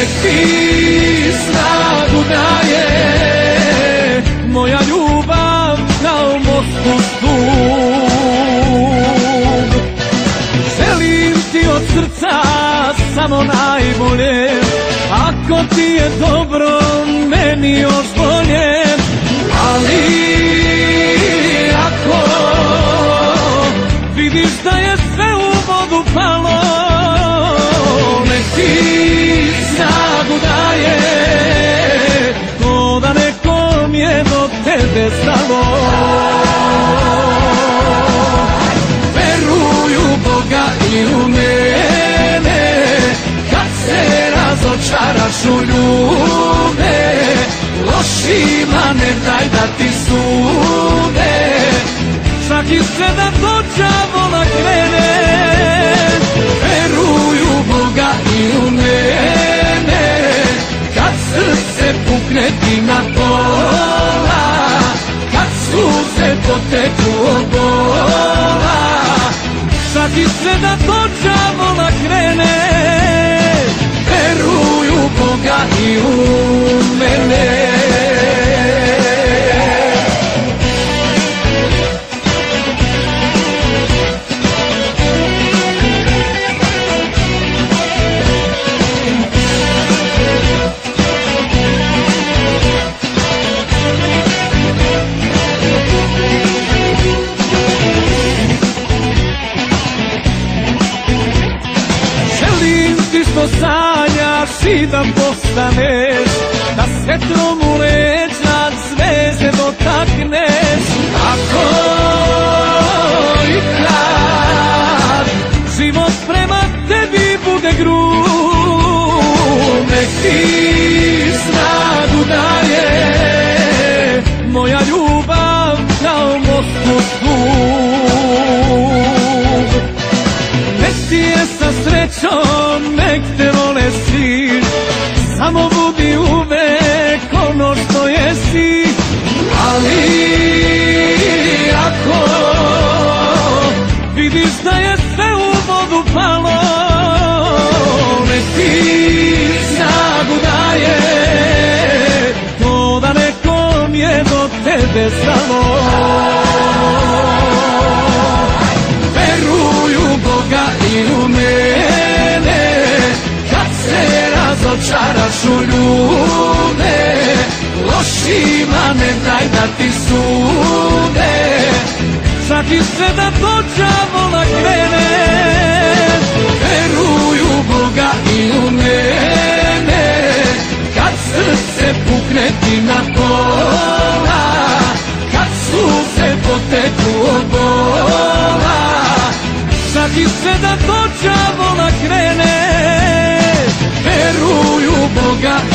Nek ti snagu daje Moja ljubav kao most stup Želim ti od srca samo najbolje. Ako ti je dobro, meni još bolje. Ali ako vidiš da je sve u vodu palo do tebe stalo Veruju Boga i u mene. Kad se razočaraš u ljube Lošima ne daj da ti sude. Čak i sve da do đavola krene poteku od bola. Čak i sve da do đavola krene da postaneš Da svetrom u leđa zvezde dotakneš. Ako i kad život prema tebi bude gru Nek ti snagu daje Moja ljubav kao most u stup Nek ti je sa srećom, nek te jesi Ali ako vidiš da je sve u vodu palo Nek ti snagu daje To da nekom je do tebe stalo ne daj da ti sude. Čak i sve da do đavola krene Veruju Boga i u mene. Kad srce pukne ti na pola Kad suze poteku od bola. Čak i sve da do đavola krene Boga i u mene